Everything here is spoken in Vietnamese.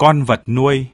con vật nuôi.